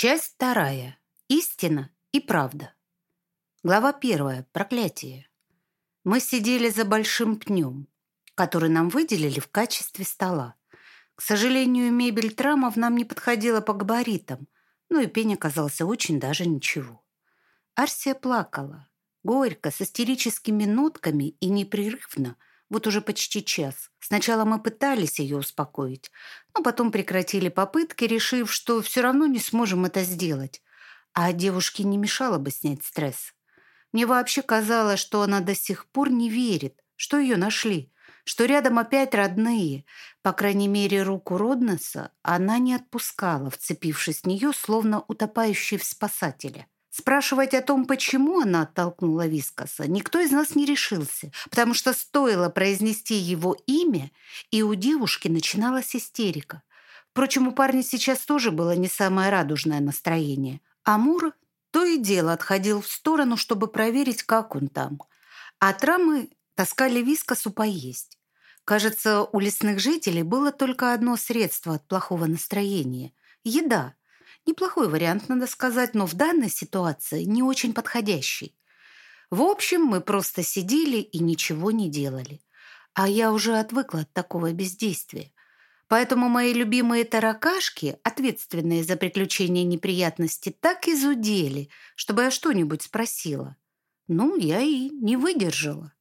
Часть вторая. Истина и правда. Глава первая. Проклятие. Мы сидели за большим пнем, который нам выделили в качестве стола. К сожалению, мебель трамов нам не подходила по габаритам, но и пень оказался очень даже ничего. Арсия плакала, горько, с истерическими нотками и непрерывно – вот уже почти час. Сначала мы пытались ее успокоить, но потом прекратили попытки, решив, что все равно не сможем это сделать. А девушке не мешало бы снять стресс. Мне вообще казалось, что она до сих пор не верит, что ее нашли, что рядом опять родные. По крайней мере, руку Роднеса она не отпускала, вцепившись в нее, словно утопающий в спасателя. Спрашивать о том, почему она оттолкнула Вискоса, никто из нас не решился, потому что стоило произнести его имя, и у девушки начиналась истерика. Впрочем, у парня сейчас тоже было не самое радужное настроение. Амур то и дело отходил в сторону, чтобы проверить, как он там. А трамы таскали Вискосу поесть. Кажется, у лесных жителей было только одно средство от плохого настроения – еда – Неплохой вариант, надо сказать, но в данной ситуации не очень подходящий. В общем, мы просто сидели и ничего не делали. А я уже отвыкла от такого бездействия. Поэтому мои любимые таракашки, ответственные за приключения неприятности, так изудели, чтобы я что-нибудь спросила. Ну, я и не выдержала.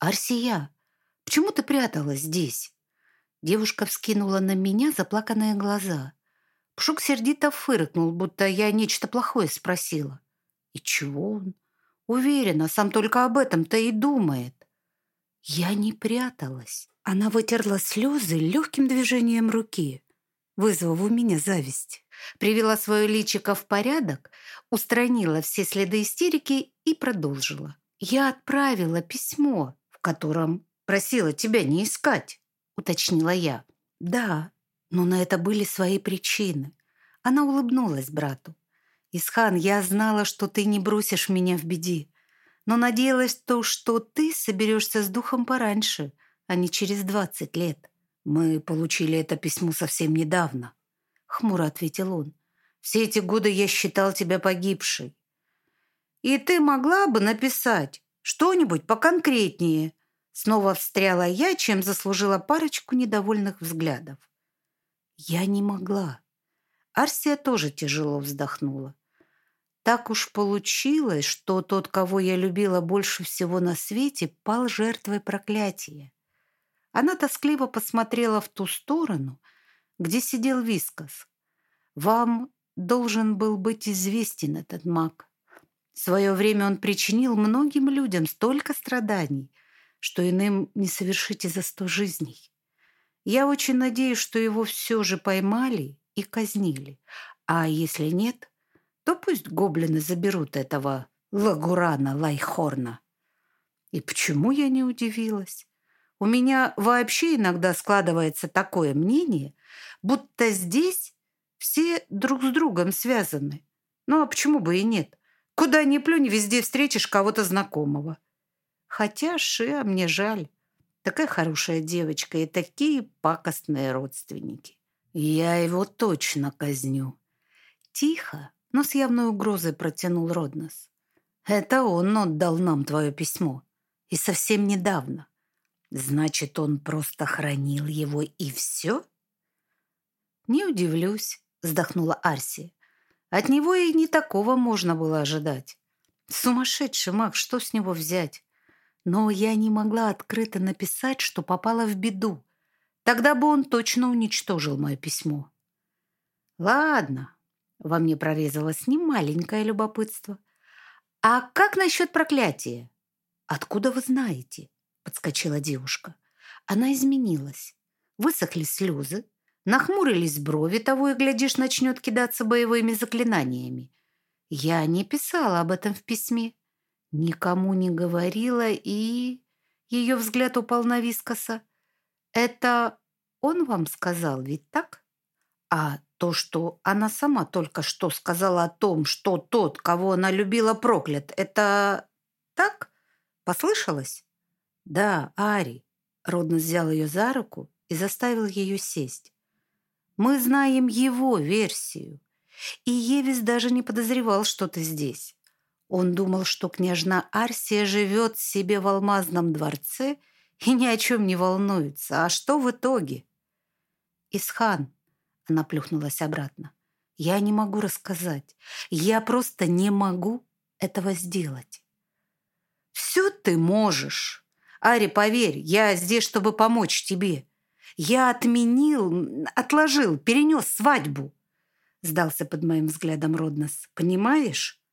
«Арсия, почему ты пряталась здесь?» Девушка вскинула на меня заплаканные глаза – Пшук сердито фыркнул, будто я нечто плохое спросила. И чего он? Уверена, сам только об этом-то и думает. Я не пряталась. Она вытерла слезы легким движением руки, вызвав у меня зависть. Привела свое личико в порядок, устранила все следы истерики и продолжила. «Я отправила письмо, в котором просила тебя не искать», — уточнила я. «Да, но на это были свои причины. Она улыбнулась брату. «Исхан, я знала, что ты не бросишь меня в беде, но надеялась то, что ты соберешься с духом пораньше, а не через двадцать лет. Мы получили это письмо совсем недавно», — хмуро ответил он. «Все эти годы я считал тебя погибшей». «И ты могла бы написать что-нибудь поконкретнее», Снова встряла я, чем заслужила парочку недовольных взглядов. Я не могла. Арсия тоже тяжело вздохнула. Так уж получилось, что тот, кого я любила больше всего на свете, пал жертвой проклятия. Она тоскливо посмотрела в ту сторону, где сидел Вискас. «Вам должен был быть известен этот маг. В свое время он причинил многим людям столько страданий, что иным не совершите за сто жизней. Я очень надеюсь, что его все же поймали и казнили. А если нет, то пусть гоблины заберут этого Лагурана Лайхорна. И почему я не удивилась? У меня вообще иногда складывается такое мнение, будто здесь все друг с другом связаны. Ну а почему бы и нет? Куда ни плюнь, везде встретишь кого-то знакомого. Хотя Шиа мне жаль. Такая хорошая девочка и такие пакостные родственники. Я его точно казню. Тихо, но с явной угрозой протянул Роднос. Это он отдал нам твое письмо. И совсем недавно. Значит, он просто хранил его и все? Не удивлюсь, вздохнула Арси. От него и не такого можно было ожидать. Сумасшедший маг, что с него взять? Но я не могла открыто написать, что попала в беду. Тогда бы он точно уничтожил мое письмо. Ладно, во мне прорезалось немаленькое любопытство. А как насчет проклятия? Откуда вы знаете? Подскочила девушка. Она изменилась. Высохли слезы, нахмурились брови, того и, глядишь, начнет кидаться боевыми заклинаниями. Я не писала об этом в письме. Никому не говорила и... Ее взгляд упал на Вискоса. «Это он вам сказал, ведь так? А то, что она сама только что сказала о том, что тот, кого она любила, проклят, это так? Послышалось?» «Да, Ари». Родно взял ее за руку и заставил ее сесть. «Мы знаем его версию. И Евис даже не подозревал, что ты здесь. Он думал, что княжна Арсия живет себе в алмазном дворце и ни о чем не волнуется. А что в итоге? Исхан, она плюхнулась обратно. Я не могу рассказать. Я просто не могу этого сделать. Все ты можешь. Ари, поверь, я здесь, чтобы помочь тебе. Я отменил, отложил, перенес свадьбу. Сдался под моим взглядом Роднос. Понимаешь?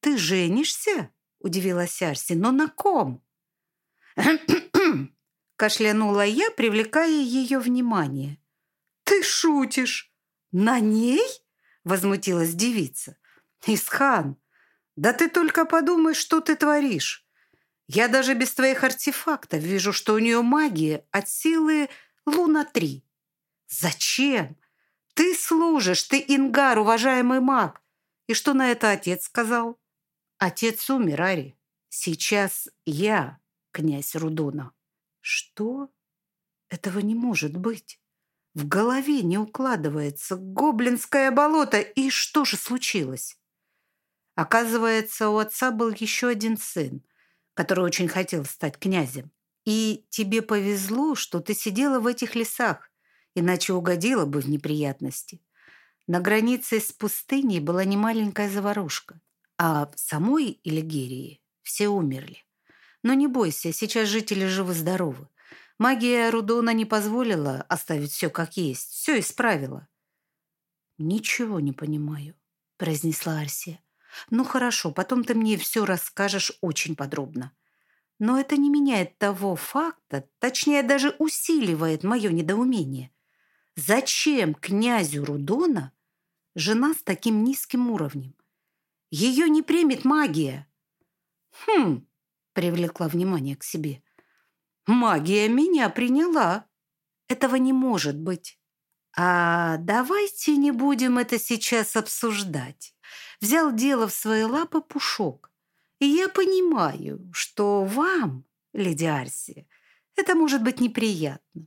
Ты женишься? Удивилась Арси. Но на ком? Кашлянула я, привлекая ее внимание. Ты шутишь? На ней? Возмутилась девица. Исхан, да ты только подумай, что ты творишь. Я даже без твоих артефактов вижу, что у нее магия от силы Луна-3. Зачем? Ты служишь, ты Ингар, уважаемый маг. И что на это отец сказал? Отец умер, Ари. Сейчас я князь Рудона. Что? Этого не может быть. В голове не укладывается гоблинское болото. И что же случилось? Оказывается, у отца был еще один сын, который очень хотел стать князем. И тебе повезло, что ты сидела в этих лесах, иначе угодила бы в неприятности. На границе с пустыней была немаленькая заварушка, а в самой Элигерии все умерли. Но не бойся, сейчас жители живы-здоровы. Магия Рудона не позволила оставить все как есть, все исправила. «Ничего не понимаю», — произнесла Арсия. Ну хорошо, потом ты мне все расскажешь очень подробно. Но это не меняет того факта, точнее даже усиливает мое недоумение. Зачем князю Рудона жена с таким низким уровнем? Ее не примет магия. Хм, привлекла внимание к себе. Магия меня приняла. Этого не может быть. А давайте не будем это сейчас обсуждать взял дело в свои лапы Пушок. И я понимаю, что вам, леди Арси, это может быть неприятно.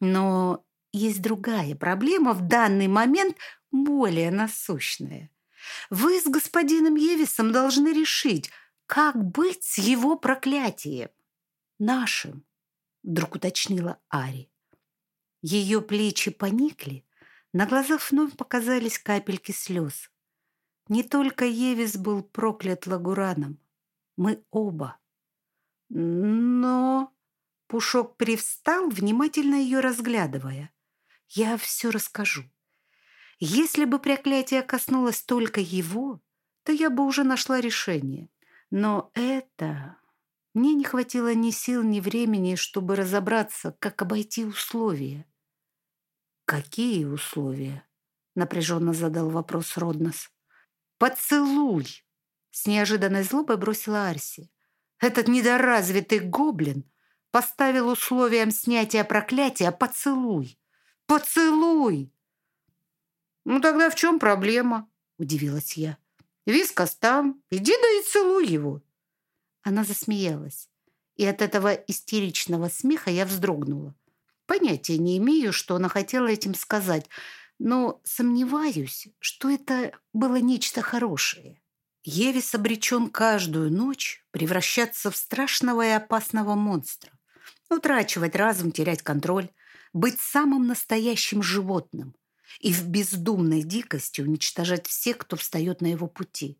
Но есть другая проблема в данный момент более насущная. Вы с господином Евисом должны решить, как быть с его проклятием. Нашим, вдруг уточнила Ари. Ее плечи поникли, на глазах вновь показались капельки слез. Не только Евис был проклят Лагураном. Мы оба. Но... Пушок привстал, внимательно ее разглядывая. Я все расскажу. Если бы проклятие коснулось только его, то я бы уже нашла решение. Но это... Мне не хватило ни сил, ни времени, чтобы разобраться, как обойти условия. «Какие условия?» — напряженно задал вопрос Роднос. «Поцелуй!» С неожиданной злобой бросила Арси. «Этот недоразвитый гоблин поставил условием снятия проклятия поцелуй! Поцелуй!» «Ну тогда в чем проблема?» Удивилась я. «Вискас там, иди да и целуй его!» Она засмеялась, и от этого истеричного смеха я вздрогнула. Понятия не имею, что она хотела этим сказать, но сомневаюсь, что это было нечто хорошее. Евис обречен каждую ночь превращаться в страшного и опасного монстра, утрачивать разум, терять контроль, быть самым настоящим животным и в бездумной дикости уничтожать всех, кто встает на его пути.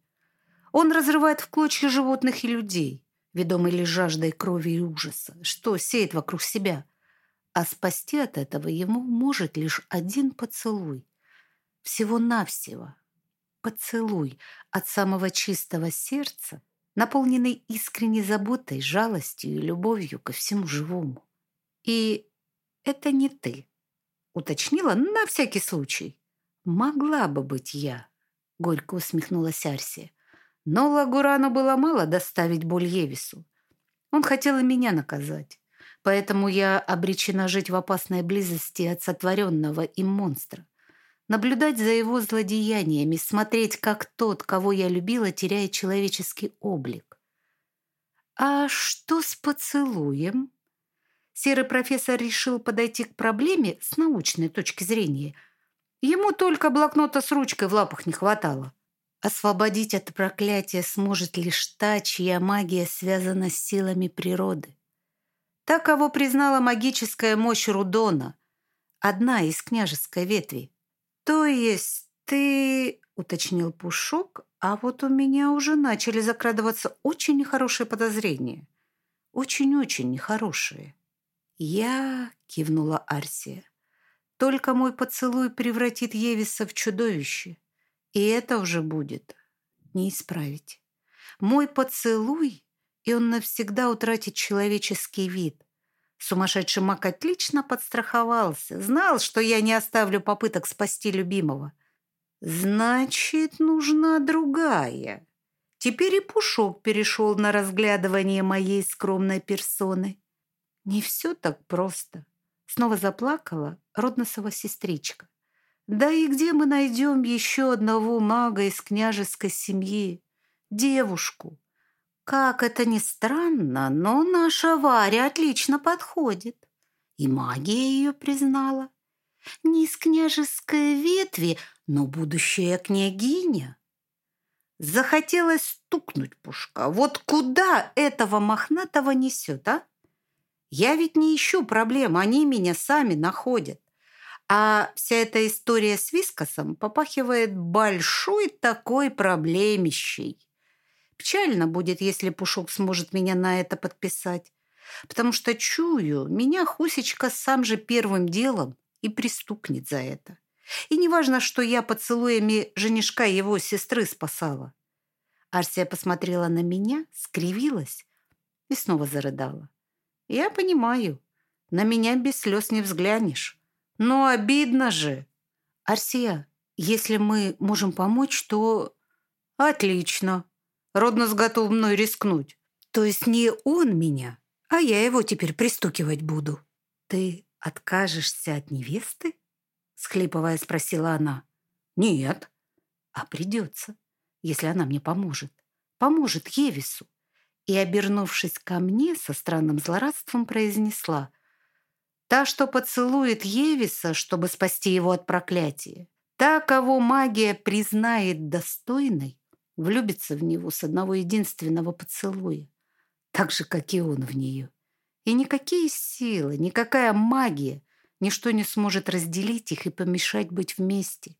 Он разрывает в клочья животных и людей, ведомый лишь жаждой крови и ужаса, что сеет вокруг себя – а спасти от этого ему может лишь один поцелуй. Всего-навсего. Поцелуй от самого чистого сердца, наполненный искренней заботой, жалостью и любовью ко всему живому. И это не ты, уточнила на всякий случай. Могла бы быть я, горько усмехнулась Арсия. Но Лагурану было мало доставить боль Евису. Он хотел и меня наказать. Поэтому я обречена жить в опасной близости от сотворенного им монстра. Наблюдать за его злодеяниями, смотреть, как тот, кого я любила, теряет человеческий облик. А что с поцелуем? Серый профессор решил подойти к проблеме с научной точки зрения. Ему только блокнота с ручкой в лапах не хватало. Освободить от проклятия сможет лишь та, чья магия связана с силами природы. Та, кого признала магическая мощь Рудона, одна из княжеской ветви. То есть ты, уточнил Пушок, а вот у меня уже начали закрадываться очень нехорошие подозрения. Очень-очень нехорошие. Я, кивнула Арсия, только мой поцелуй превратит Евиса в чудовище. И это уже будет не исправить. Мой поцелуй, и он навсегда утратит человеческий вид. Сумасшедший маг отлично подстраховался, знал, что я не оставлю попыток спасти любимого. Значит, нужна другая. Теперь и Пушок перешел на разглядывание моей скромной персоны. Не все так просто. Снова заплакала Родносова сестричка. Да и где мы найдем еще одного мага из княжеской семьи? Девушку. Как это ни странно, но наша Варя отлично подходит. И магия ее признала. Не из княжеской ветви, но будущая княгиня. Захотелось стукнуть Пушка. Вот куда этого мохнатого несет, а? Я ведь не ищу проблем, они меня сами находят. А вся эта история с Вискосом попахивает большой такой проблемищей. Печально будет, если Пушок сможет меня на это подписать. Потому что чую, меня Хусечка сам же первым делом и пристукнет за это. И неважно, что я поцелуями женишка его сестры спасала. Арсия посмотрела на меня, скривилась и снова зарыдала. Я понимаю, на меня без слез не взглянешь. Но обидно же. Арсия, если мы можем помочь, то... Отлично. Роднос готов мной рискнуть. То есть не он меня, а я его теперь пристукивать буду. Ты откажешься от невесты? Схлипывая, спросила она. Нет. А придется, если она мне поможет. Поможет Евису. И, обернувшись ко мне, со странным злорадством произнесла — Та, что поцелует Евиса, чтобы спасти его от проклятия. Та, кого магия признает достойной, влюбится в него с одного единственного поцелуя. Так же, как и он в нее. И никакие силы, никакая магия, ничто не сможет разделить их и помешать быть вместе.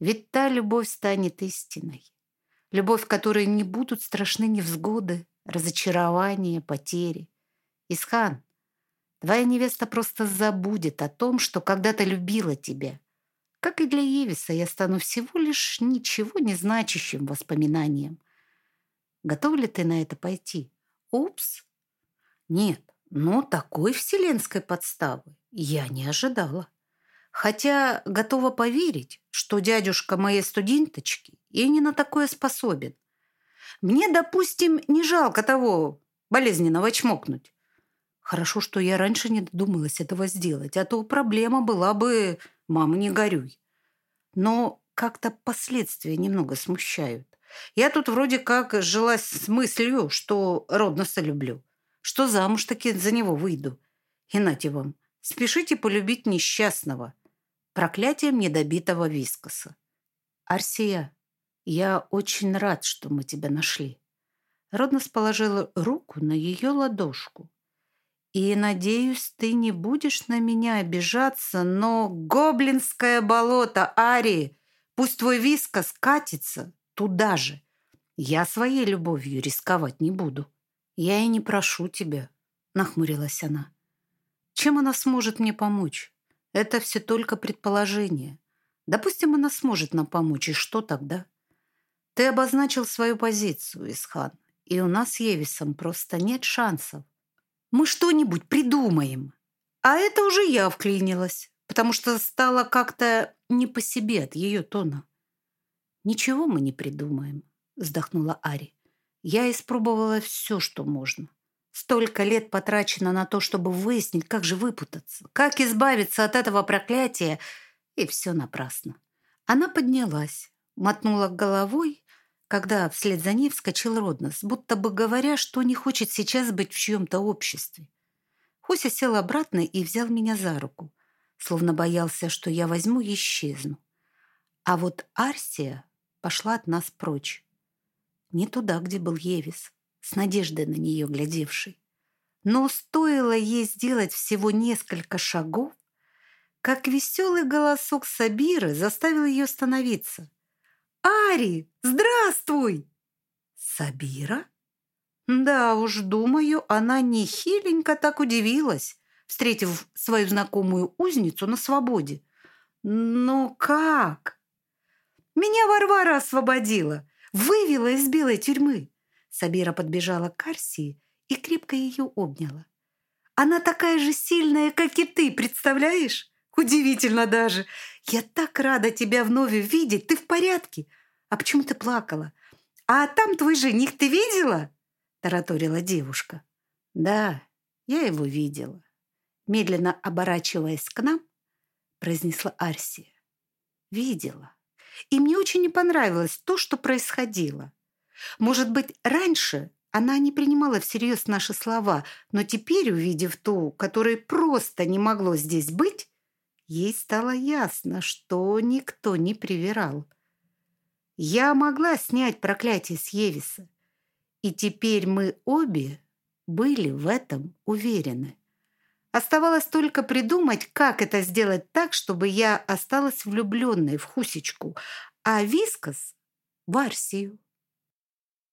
Ведь та любовь станет истиной. Любовь, которой не будут страшны невзгоды, разочарования, потери. Исхан, Твоя невеста просто забудет о том, что когда-то любила тебя. Как и для Евиса, я стану всего лишь ничего не значащим воспоминанием. Готов ли ты на это пойти? Упс. Нет, но такой вселенской подставы я не ожидала. Хотя готова поверить, что дядюшка моей студенточки и не на такое способен. Мне, допустим, не жалко того болезненного чмокнуть. Хорошо, что я раньше не додумалась этого сделать, а то проблема была бы «мама, не горюй». Но как-то последствия немного смущают. Я тут вроде как жила с мыслью, что Родноса люблю, что замуж таки за него выйду. И нате вам, спешите полюбить несчастного, проклятием недобитого вискоса. Арсия, я очень рад, что мы тебя нашли. Роднос положила руку на ее ладошку. И, надеюсь, ты не будешь на меня обижаться, но гоблинское болото, Ари, пусть твой виска скатится туда же. Я своей любовью рисковать не буду. Я и не прошу тебя, нахмурилась она. Чем она сможет мне помочь? Это все только предположение. Допустим, она сможет нам помочь, и что тогда? Ты обозначил свою позицию, Исхан, и у нас с Евисом просто нет шансов. Мы что-нибудь придумаем. А это уже я вклинилась, потому что стало как-то не по себе от ее тона. «Ничего мы не придумаем», — вздохнула Ари. «Я испробовала все, что можно. Столько лет потрачено на то, чтобы выяснить, как же выпутаться, как избавиться от этого проклятия, и все напрасно». Она поднялась, мотнула головой когда вслед за ней вскочил Роднос, будто бы говоря, что не хочет сейчас быть в чьем-то обществе. Хуся сел обратно и взял меня за руку. словно боялся, что я возьму и исчезну. А вот Арсия пошла от нас прочь. Не туда, где был Евис, с надеждой на нее глядевший. Но стоило ей сделать всего несколько шагов, как веселый голосок Сабиры заставил ее остановиться. «Ари, здравствуй!» «Сабира?» Да уж, думаю, она не хиленько так удивилась, встретив свою знакомую узницу на свободе. Но как? Меня Варвара освободила, вывела из белой тюрьмы. Сабира подбежала к Арсии и крепко ее обняла. Она такая же сильная, как и ты, представляешь? Удивительно даже. Я так рада тебя вновь видеть. Ты в порядке? А почему ты плакала? А там твой жених ты видела? тараторила девушка. «Да, я его видела». Медленно оборачиваясь к нам, произнесла Арсия. «Видела. И мне очень не понравилось то, что происходило. Может быть, раньше она не принимала всерьез наши слова, но теперь, увидев то, которое просто не могло здесь быть, ей стало ясно, что никто не привирал. Я могла снять проклятие с Евиса, и теперь мы обе были в этом уверены. Оставалось только придумать, как это сделать так, чтобы я осталась влюбленной в Хусечку, а Вискас – в Арсию.